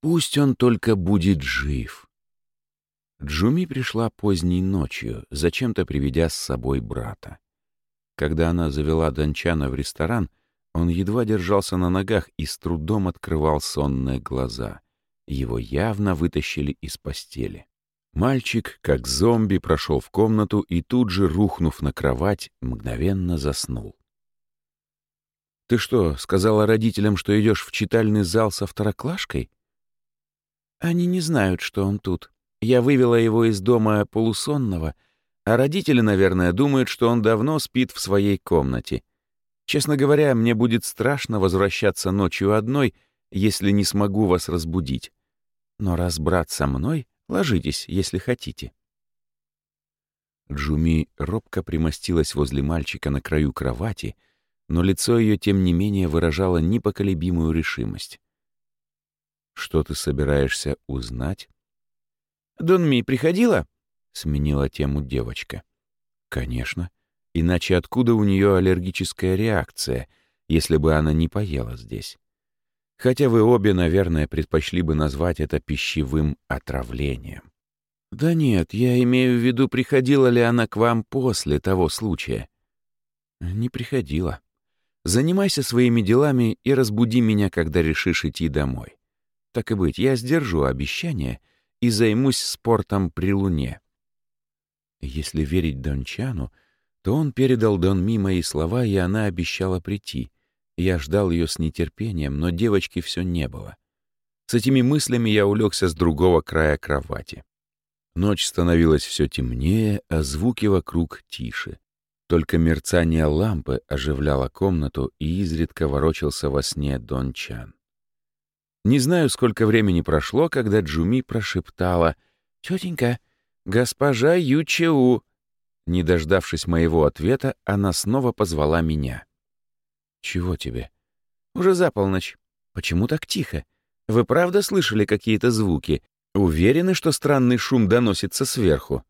Пусть он только будет жив. Джуми пришла поздней ночью, зачем-то приведя с собой брата. Когда она завела Дончана в ресторан, он едва держался на ногах и с трудом открывал сонные глаза. Его явно вытащили из постели. Мальчик, как зомби, прошел в комнату и тут же, рухнув на кровать, мгновенно заснул. «Ты что, сказала родителям, что идешь в читальный зал со второклашкой?» «Они не знают, что он тут. Я вывела его из дома полусонного, а родители, наверное, думают, что он давно спит в своей комнате. Честно говоря, мне будет страшно возвращаться ночью одной, если не смогу вас разбудить. Но раз брат со мной, ложитесь, если хотите». Джуми робко примостилась возле мальчика на краю кровати, но лицо ее, тем не менее, выражало непоколебимую решимость. «Что ты собираешься узнать?» «Донми приходила?» — сменила тему девочка. «Конечно. Иначе откуда у нее аллергическая реакция, если бы она не поела здесь? Хотя вы обе, наверное, предпочли бы назвать это пищевым отравлением». «Да нет, я имею в виду, приходила ли она к вам после того случая?» «Не приходила. Занимайся своими делами и разбуди меня, когда решишь идти домой. Так и быть, я сдержу обещание и займусь спортом при луне». Если верить Дончану, то он передал Дон Ми мои слова, и она обещала прийти. Я ждал ее с нетерпением, но девочки все не было. С этими мыслями я улегся с другого края кровати. Ночь становилась все темнее, а звуки вокруг тише. Только мерцание лампы оживляло комнату, и изредка ворочался во сне Дон Чан. Не знаю, сколько времени прошло, когда Джуми прошептала «Тетенька, госпожа Ючеу». Не дождавшись моего ответа, она снова позвала меня. «Чего тебе?» «Уже за полночь. Почему так тихо? Вы правда слышали какие-то звуки? Уверены, что странный шум доносится сверху?»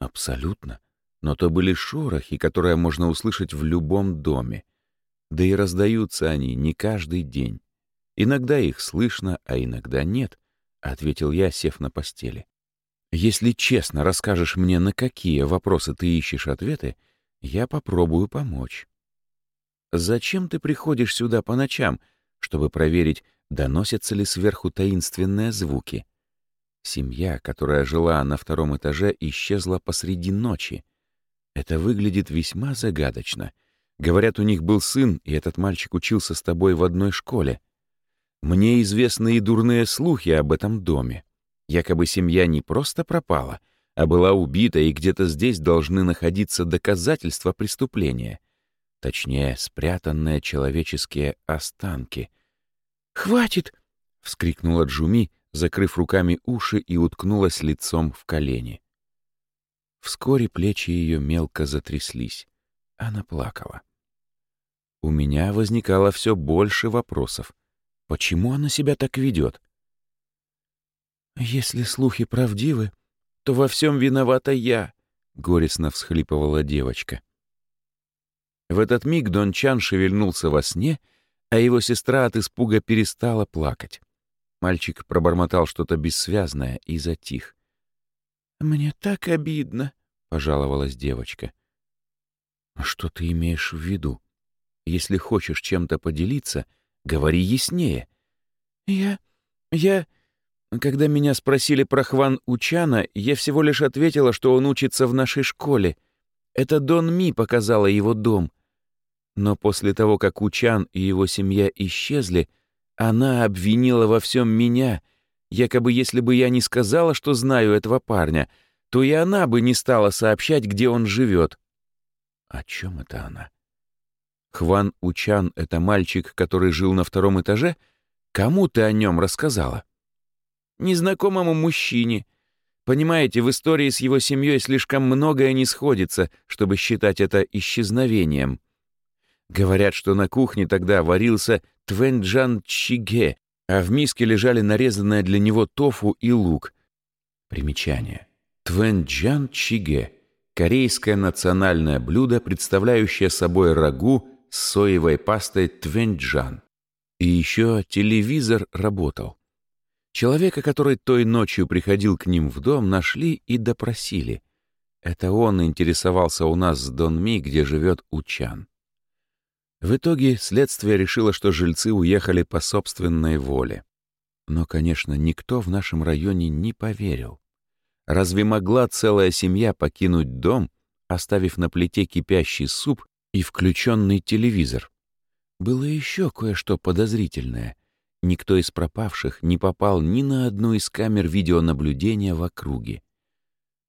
«Абсолютно. Но то были шорохи, которые можно услышать в любом доме. Да и раздаются они не каждый день. Иногда их слышно, а иногда нет», — ответил я, сев на постели. «Если честно расскажешь мне, на какие вопросы ты ищешь ответы, я попробую помочь». «Зачем ты приходишь сюда по ночам, чтобы проверить, доносятся ли сверху таинственные звуки?» Семья, которая жила на втором этаже, исчезла посреди ночи. Это выглядит весьма загадочно. Говорят, у них был сын, и этот мальчик учился с тобой в одной школе. Мне известны и дурные слухи об этом доме. Якобы семья не просто пропала, а была убита, и где-то здесь должны находиться доказательства преступления. Точнее, спрятанные человеческие останки. «Хватит!» — вскрикнула Джуми, закрыв руками уши и уткнулась лицом в колени. Вскоре плечи ее мелко затряслись. Она плакала. У меня возникало все больше вопросов. Почему она себя так ведет? «Если слухи правдивы, то во всем виновата я», — горестно всхлипывала девочка. В этот миг Дон Чан шевельнулся во сне, а его сестра от испуга перестала плакать. Мальчик пробормотал что-то бессвязное и затих. «Мне так обидно», — пожаловалась девочка. «А «Что ты имеешь в виду? Если хочешь чем-то поделиться — Говори яснее. Я... я... Когда меня спросили про Хван Учана, я всего лишь ответила, что он учится в нашей школе. Это Дон Ми показала его дом. Но после того, как Учан и его семья исчезли, она обвинила во всем меня, якобы если бы я не сказала, что знаю этого парня, то и она бы не стала сообщать, где он живет. О чем это она? Хван Учан — это мальчик, который жил на втором этаже? Кому ты о нем рассказала? Незнакомому мужчине. Понимаете, в истории с его семьей слишком многое не сходится, чтобы считать это исчезновением. Говорят, что на кухне тогда варился твенджан чиге, а в миске лежали нарезанное для него тофу и лук. Примечание. Твенджан чиге — корейское национальное блюдо, представляющее собой рагу с соевой пастой твенджан. И еще телевизор работал. Человека, который той ночью приходил к ним в дом, нашли и допросили. Это он интересовался у нас с Дон Ми, где живет Учан. В итоге следствие решило, что жильцы уехали по собственной воле. Но, конечно, никто в нашем районе не поверил. Разве могла целая семья покинуть дом, оставив на плите кипящий суп и включенный телевизор? Было еще кое-что подозрительное. Никто из пропавших не попал ни на одну из камер видеонаблюдения в округе.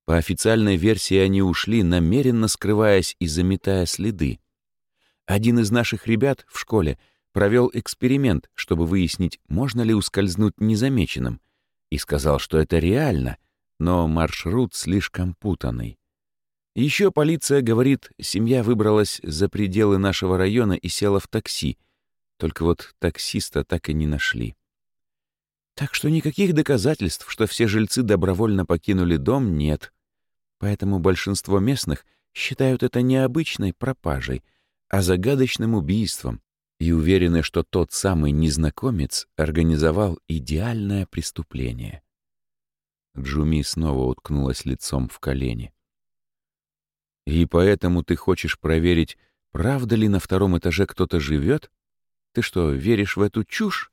По официальной версии они ушли, намеренно скрываясь и заметая следы. Один из наших ребят в школе провел эксперимент, чтобы выяснить, можно ли ускользнуть незамеченным, и сказал, что это реально, но маршрут слишком путанный. Еще полиция говорит, семья выбралась за пределы нашего района и села в такси, только вот таксиста так и не нашли. Так что никаких доказательств, что все жильцы добровольно покинули дом, нет. Поэтому большинство местных считают это необычной пропажей — а загадочным убийством и уверены, что тот самый незнакомец организовал идеальное преступление. Джуми снова уткнулась лицом в колени. «И поэтому ты хочешь проверить, правда ли на втором этаже кто-то живет? Ты что, веришь в эту чушь?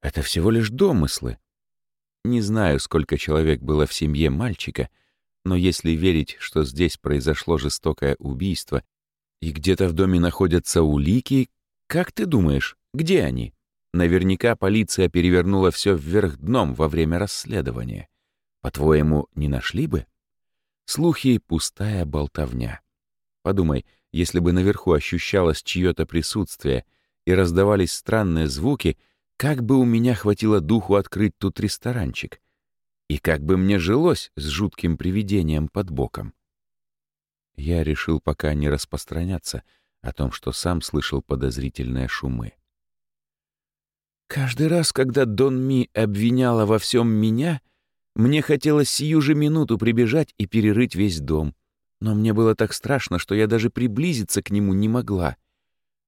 Это всего лишь домыслы. Не знаю, сколько человек было в семье мальчика, но если верить, что здесь произошло жестокое убийство и где-то в доме находятся улики. Как ты думаешь, где они? Наверняка полиция перевернула все вверх дном во время расследования. По-твоему, не нашли бы? Слухи — пустая болтовня. Подумай, если бы наверху ощущалось чье-то присутствие и раздавались странные звуки, как бы у меня хватило духу открыть тут ресторанчик? И как бы мне жилось с жутким привидением под боком? Я решил пока не распространяться о том, что сам слышал подозрительные шумы. Каждый раз, когда Дон Ми обвиняла во всем меня, мне хотелось сию же минуту прибежать и перерыть весь дом. Но мне было так страшно, что я даже приблизиться к нему не могла.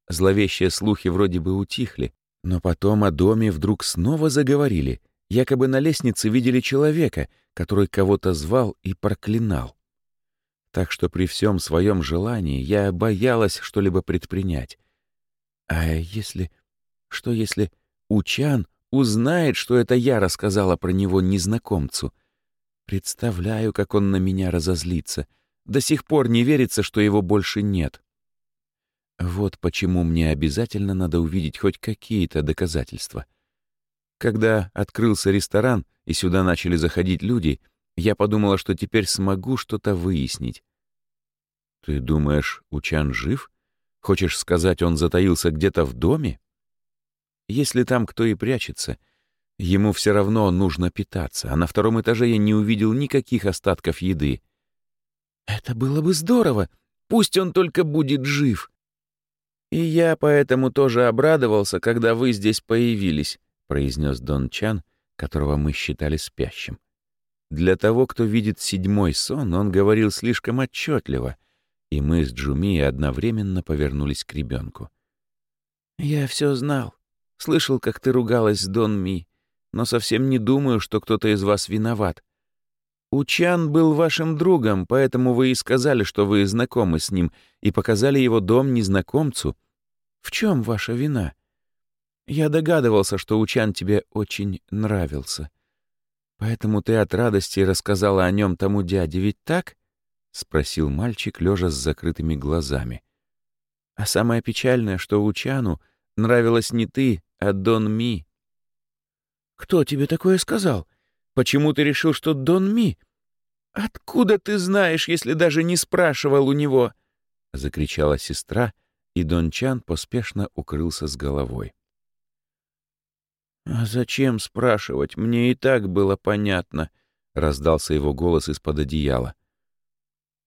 Зловещие слухи вроде бы утихли, но потом о доме вдруг снова заговорили. Якобы на лестнице видели человека, который кого-то звал и проклинал так что при всем своем желании я боялась что-либо предпринять. А если... Что если Учан узнает, что это я рассказала про него незнакомцу? Представляю, как он на меня разозлится. До сих пор не верится, что его больше нет. Вот почему мне обязательно надо увидеть хоть какие-то доказательства. Когда открылся ресторан и сюда начали заходить люди — я подумала, что теперь смогу что-то выяснить. «Ты думаешь, Учан жив? Хочешь сказать, он затаился где-то в доме? Если там кто и прячется, ему все равно нужно питаться, а на втором этаже я не увидел никаких остатков еды. Это было бы здорово, пусть он только будет жив. И я поэтому тоже обрадовался, когда вы здесь появились, произнес Дон Чан, которого мы считали спящим. Для того, кто видит седьмой сон, он говорил слишком отчетливо, и мы с Джуми одновременно повернулись к ребенку. «Я все знал. Слышал, как ты ругалась с Дон Ми, но совсем не думаю, что кто-то из вас виноват. Учан был вашим другом, поэтому вы и сказали, что вы знакомы с ним, и показали его дом незнакомцу. В чем ваша вина? Я догадывался, что Учан тебе очень нравился. Поэтому ты от радости рассказала о нем тому дяде, ведь так? спросил мальчик, лежа с закрытыми глазами. А самое печальное, что Учану нравилась не ты, а Дон Ми. Кто тебе такое сказал? Почему ты решил, что Дон Ми? Откуда ты знаешь, если даже не спрашивал у него? закричала сестра, и Дон Чан поспешно укрылся с головой. «А зачем спрашивать? Мне и так было понятно», — раздался его голос из-под одеяла.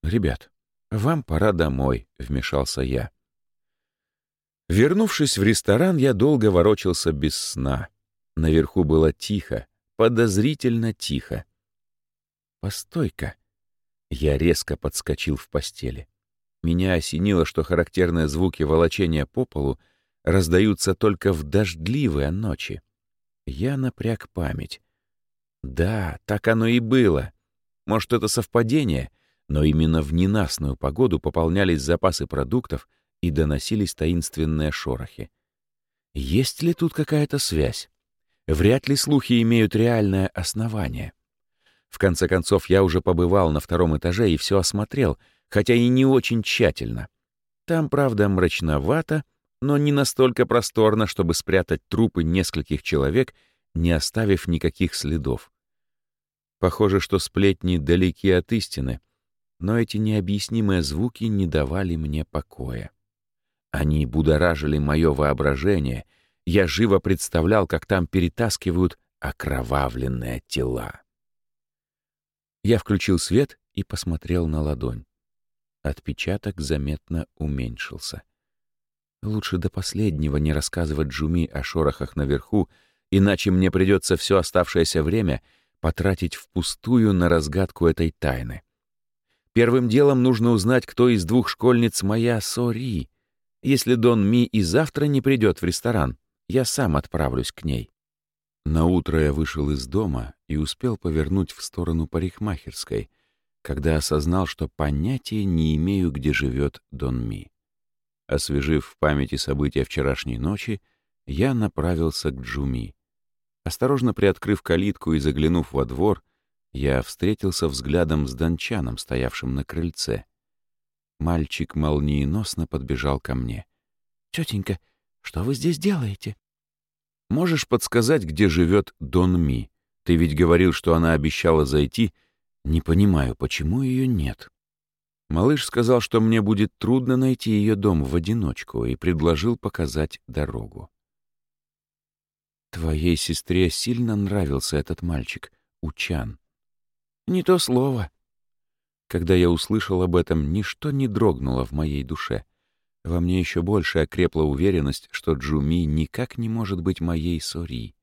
«Ребят, вам пора домой», — вмешался я. Вернувшись в ресторан, я долго ворочался без сна. Наверху было тихо, подозрительно тихо. «Постой-ка!» Я резко подскочил в постели. Меня осенило, что характерные звуки волочения по полу раздаются только в дождливые ночи. Я напряг память. Да, так оно и было. Может, это совпадение, но именно в ненастную погоду пополнялись запасы продуктов и доносились таинственные шорохи. Есть ли тут какая-то связь? Вряд ли слухи имеют реальное основание. В конце концов, я уже побывал на втором этаже и все осмотрел, хотя и не очень тщательно. Там, правда, мрачновато, но не настолько просторно, чтобы спрятать трупы нескольких человек, не оставив никаких следов. Похоже, что сплетни далеки от истины, но эти необъяснимые звуки не давали мне покоя. Они будоражили мое воображение. Я живо представлял, как там перетаскивают окровавленные тела. Я включил свет и посмотрел на ладонь. Отпечаток заметно уменьшился. Лучше до последнего не рассказывать Джуми о шорохах наверху, иначе мне придется все оставшееся время потратить впустую на разгадку этой тайны. Первым делом нужно узнать, кто из двух школьниц моя Сори. Если Дон Ми и завтра не придет в ресторан, я сам отправлюсь к ней. На утро я вышел из дома и успел повернуть в сторону парикмахерской, когда осознал, что понятия не имею, где живет Дон Ми. Освежив в памяти события вчерашней ночи, я направился к Джуми. Осторожно приоткрыв калитку и заглянув во двор, я встретился взглядом с дончаном, стоявшим на крыльце. Мальчик молниеносно подбежал ко мне. «Тетенька, что вы здесь делаете?» Можешь подсказать, где живет Дон Ми? Ты ведь говорил, что она обещала зайти. Не понимаю, почему ее нет. Малыш сказал, что мне будет трудно найти ее дом в одиночку, и предложил показать дорогу. Твоей сестре сильно нравился этот мальчик, Учан. Не то слово. Когда я услышал об этом, ничто не дрогнуло в моей душе. Во мне еще больше окрепла уверенность, что Джуми никак не может быть моей Сори.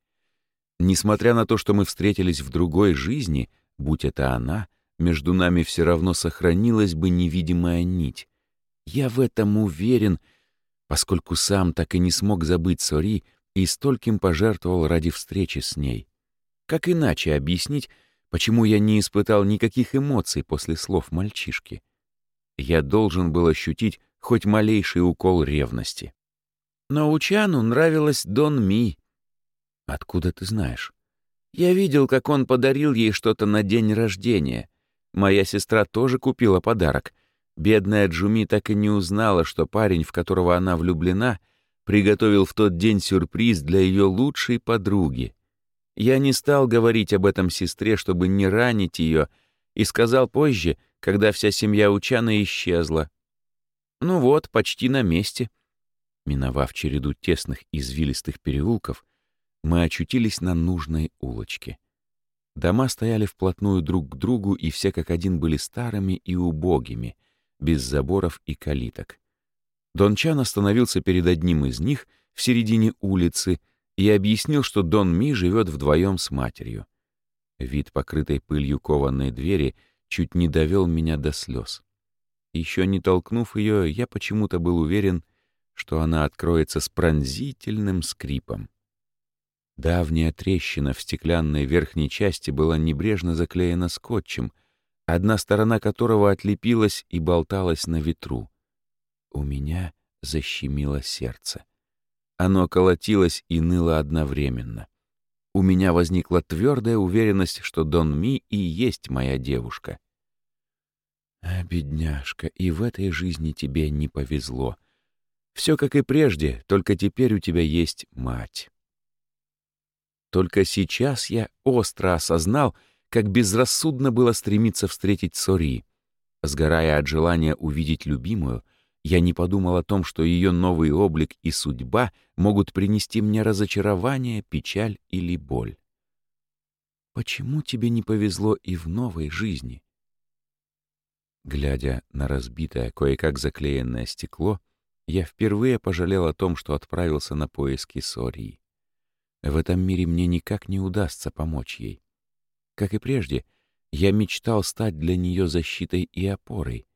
Несмотря на то, что мы встретились в другой жизни, будь это она, между нами все равно сохранилась бы невидимая нить. Я в этом уверен, поскольку сам так и не смог забыть Сори и стольким пожертвовал ради встречи с ней. Как иначе объяснить, почему я не испытал никаких эмоций после слов мальчишки? Я должен был ощутить хоть малейший укол ревности. Но Учану нравилась Дон Ми. Откуда ты знаешь? Я видел, как он подарил ей что-то на день рождения. Моя сестра тоже купила подарок. Бедная Джуми так и не узнала, что парень, в которого она влюблена, приготовил в тот день сюрприз для ее лучшей подруги. Я не стал говорить об этом сестре, чтобы не ранить ее, и сказал позже, когда вся семья Учана исчезла. Ну вот, почти на месте. Миновав череду тесных извилистых переулков, мы очутились на нужной улочке. Дома стояли вплотную друг к другу, и все как один были старыми и убогими, без заборов и калиток. Дон Чан остановился перед одним из них в середине улицы и объяснил, что Дон Ми живет вдвоем с матерью. Вид покрытой пылью кованной двери чуть не довел меня до слез. Еще не толкнув ее, я почему-то был уверен, что она откроется с пронзительным скрипом. Давняя трещина в стеклянной верхней части была небрежно заклеена скотчем, одна сторона которого отлепилась и болталась на ветру. У меня защемило сердце. Оно колотилось и ныло одновременно. У меня возникла твердая уверенность, что Дон Ми и есть моя девушка. А, бедняжка, и в этой жизни тебе не повезло. Все как и прежде, только теперь у тебя есть мать. Только сейчас я остро осознал, как безрассудно было стремиться встретить Сори. Сгорая от желания увидеть любимую, я не подумал о том, что ее новый облик и судьба могут принести мне разочарование, печаль или боль. Почему тебе не повезло и в новой жизни? Глядя на разбитое, кое-как заклеенное стекло, я впервые пожалел о том, что отправился на поиски Сории. В этом мире мне никак не удастся помочь ей. Как и прежде, я мечтал стать для нее защитой и опорой.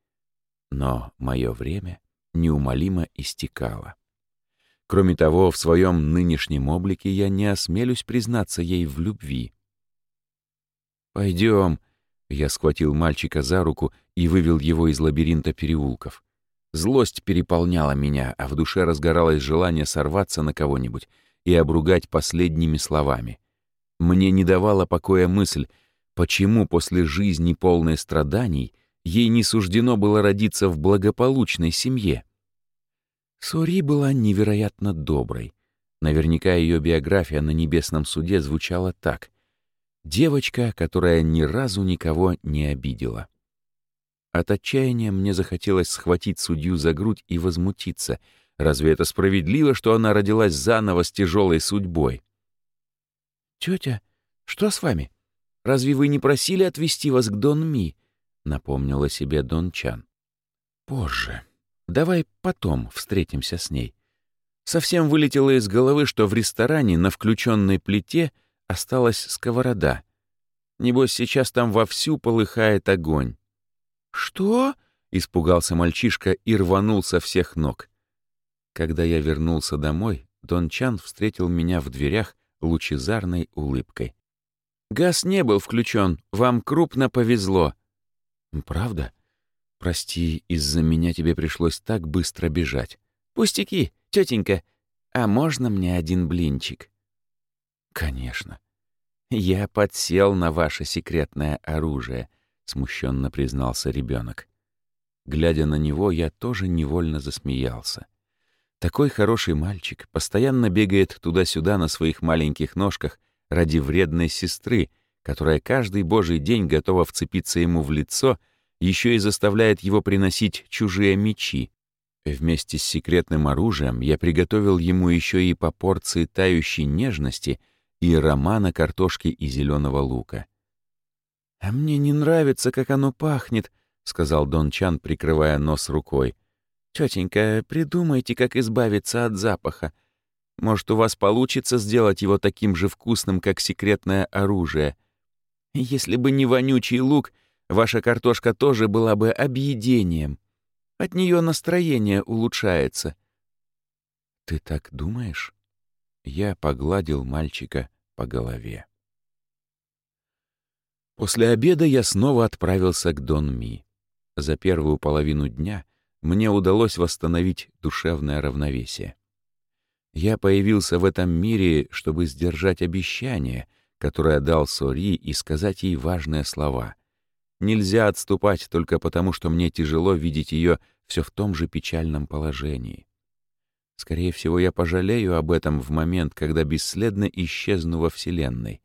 Но мое время неумолимо истекало. Кроме того, в своем нынешнем облике я не осмелюсь признаться ей в любви. Пойдем. Я схватил мальчика за руку и вывел его из лабиринта переулков. Злость переполняла меня, а в душе разгоралось желание сорваться на кого-нибудь и обругать последними словами. Мне не давала покоя мысль, почему после жизни полной страданий ей не суждено было родиться в благополучной семье. Сори была невероятно доброй. Наверняка ее биография на небесном суде звучала так. Девочка, которая ни разу никого не обидела. От отчаяния мне захотелось схватить судью за грудь и возмутиться. Разве это справедливо, что она родилась заново с тяжелой судьбой? «Тетя, что с вами? Разве вы не просили отвезти вас к Дон Ми?» — напомнила себе Дон Чан. «Позже. Давай потом встретимся с ней». Совсем вылетело из головы, что в ресторане на включенной плите осталась сковорода. Небось, сейчас там вовсю полыхает огонь. «Что?» — испугался мальчишка и рванул со всех ног. Когда я вернулся домой, Дон Чан встретил меня в дверях лучезарной улыбкой. «Газ не был включен, вам крупно повезло». «Правда? Прости, из-за меня тебе пришлось так быстро бежать». «Пустяки, тетенька, а можно мне один блинчик?» «Конечно. Я подсел на ваше секретное оружие», — смущенно признался ребенок. Глядя на него, я тоже невольно засмеялся. Такой хороший мальчик постоянно бегает туда-сюда на своих маленьких ножках ради вредной сестры, которая каждый божий день готова вцепиться ему в лицо, еще и заставляет его приносить чужие мечи. Вместе с секретным оружием я приготовил ему еще и по порции тающей нежности и романа картошки и зеленого лука. «А мне не нравится, как оно пахнет», — сказал Дон Чан, прикрывая нос рукой. «Тетенька, придумайте, как избавиться от запаха. Может, у вас получится сделать его таким же вкусным, как секретное оружие. Если бы не вонючий лук, ваша картошка тоже была бы объедением. От нее настроение улучшается». «Ты так думаешь?» Я погладил мальчика по голове. После обеда я снова отправился к Дон Ми. За первую половину дня мне удалось восстановить душевное равновесие. Я появился в этом мире, чтобы сдержать обещание, которое дал Сори, и сказать ей важные слова. Нельзя отступать только потому, что мне тяжело видеть ее все в том же печальном положении. Скорее всего, я пожалею об этом в момент, когда бесследно исчезну во Вселенной.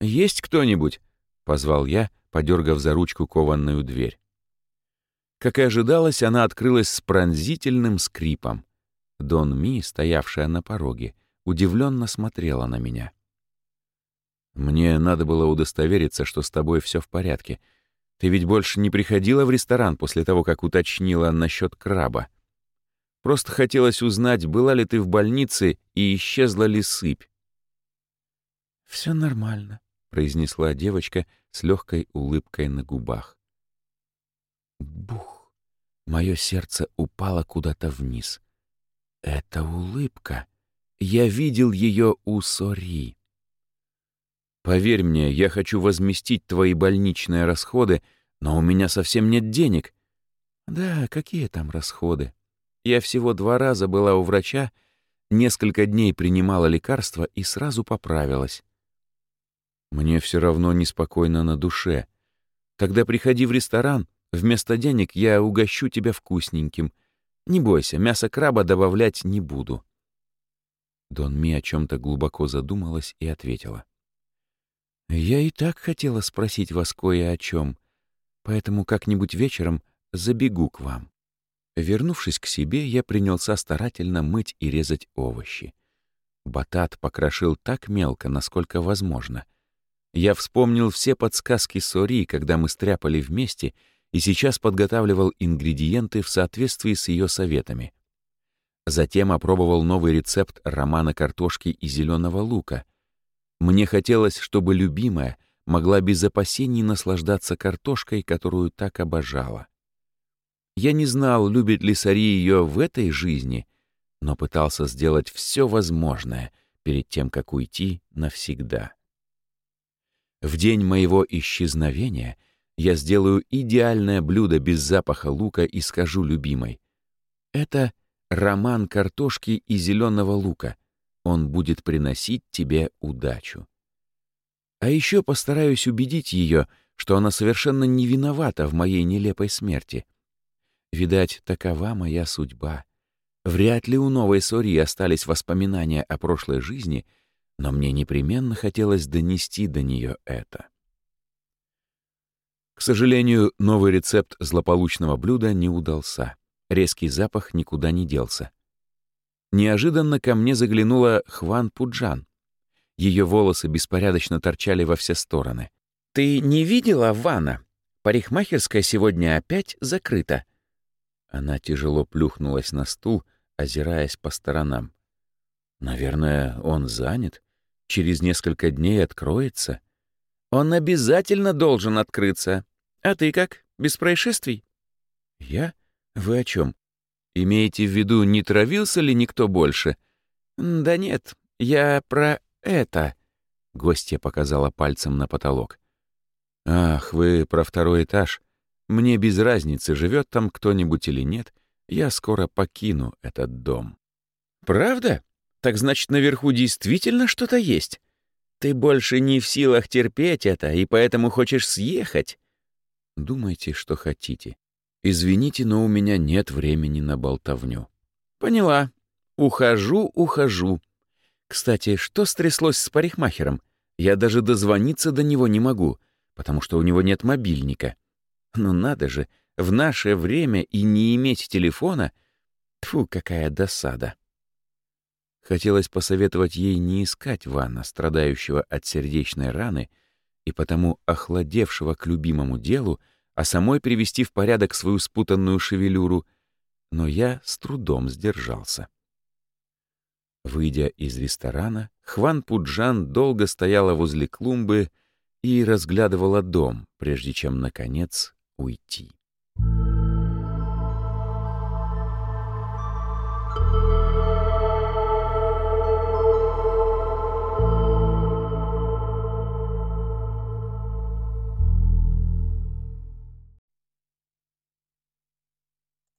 «Есть кто-нибудь?» — позвал я, подергав за ручку кованную дверь. Как и ожидалось, она открылась с пронзительным скрипом. Дон Ми, стоявшая на пороге, удивленно смотрела на меня. «Мне надо было удостовериться, что с тобой все в порядке. Ты ведь больше не приходила в ресторан после того, как уточнила насчет краба. Просто хотелось узнать, была ли ты в больнице и исчезла ли сыпь». «Все нормально», — произнесла девочка с легкой улыбкой на губах. Бух! Мое сердце упало куда-то вниз. Это улыбка. Я видел ее у Сори. Поверь мне, я хочу возместить твои больничные расходы, но у меня совсем нет денег. Да, какие там расходы? Я всего два раза была у врача, несколько дней принимала лекарства и сразу поправилась. Мне все равно неспокойно на душе. Тогда приходи в ресторан, вместо денег я угощу тебя вкусненьким. Не бойся, мясо краба добавлять не буду». Дон Ми о чем-то глубоко задумалась и ответила. «Я и так хотела спросить вас кое о чем, поэтому как-нибудь вечером забегу к вам». Вернувшись к себе, я принялся старательно мыть и резать овощи. Батат покрошил так мелко, насколько возможно — я вспомнил все подсказки Сори, когда мы стряпали вместе, и сейчас подготавливал ингредиенты в соответствии с ее советами. Затем опробовал новый рецепт романа картошки и зеленого лука. Мне хотелось, чтобы любимая могла без опасений наслаждаться картошкой, которую так обожала. Я не знал, любит ли Сари ее в этой жизни, но пытался сделать все возможное перед тем, как уйти навсегда. В день моего исчезновения я сделаю идеальное блюдо без запаха лука и скажу любимой. Это роман картошки и зеленого лука. Он будет приносить тебе удачу. А еще постараюсь убедить ее, что она совершенно не виновата в моей нелепой смерти. Видать, такова моя судьба. Вряд ли у новой Сори остались воспоминания о прошлой жизни, но мне непременно хотелось донести до нее это. К сожалению, новый рецепт злополучного блюда не удался. Резкий запах никуда не делся. Неожиданно ко мне заглянула Хван Пуджан. Ее волосы беспорядочно торчали во все стороны. «Ты не видела Вана? Парикмахерская сегодня опять закрыта». Она тяжело плюхнулась на стул, озираясь по сторонам. «Наверное, он занят. Через несколько дней откроется». «Он обязательно должен открыться. А ты как, без происшествий?» «Я? Вы о чем? Имеете в виду, не травился ли никто больше?» «Да нет, я про это...» Гостья показала пальцем на потолок. «Ах, вы про второй этаж. Мне без разницы, живет там кто-нибудь или нет. Я скоро покину этот дом». «Правда? Так значит, наверху действительно что-то есть? Ты больше не в силах терпеть это, и поэтому хочешь съехать?» «Думайте, что хотите. Извините, но у меня нет времени на болтовню». «Поняла. Ухожу, ухожу. Кстати, что стряслось с парикмахером? Я даже дозвониться до него не могу, потому что у него нет мобильника. Ну надо же, в наше время и не иметь телефона — Тфу, какая досада. Хотелось посоветовать ей не искать Ванна, страдающего от сердечной раны и потому охладевшего к любимому делу, а самой привести в порядок свою спутанную шевелюру, но я с трудом сдержался. Выйдя из ресторана, Хван Пуджан долго стояла возле клумбы и разглядывала дом, прежде чем, наконец, уйти.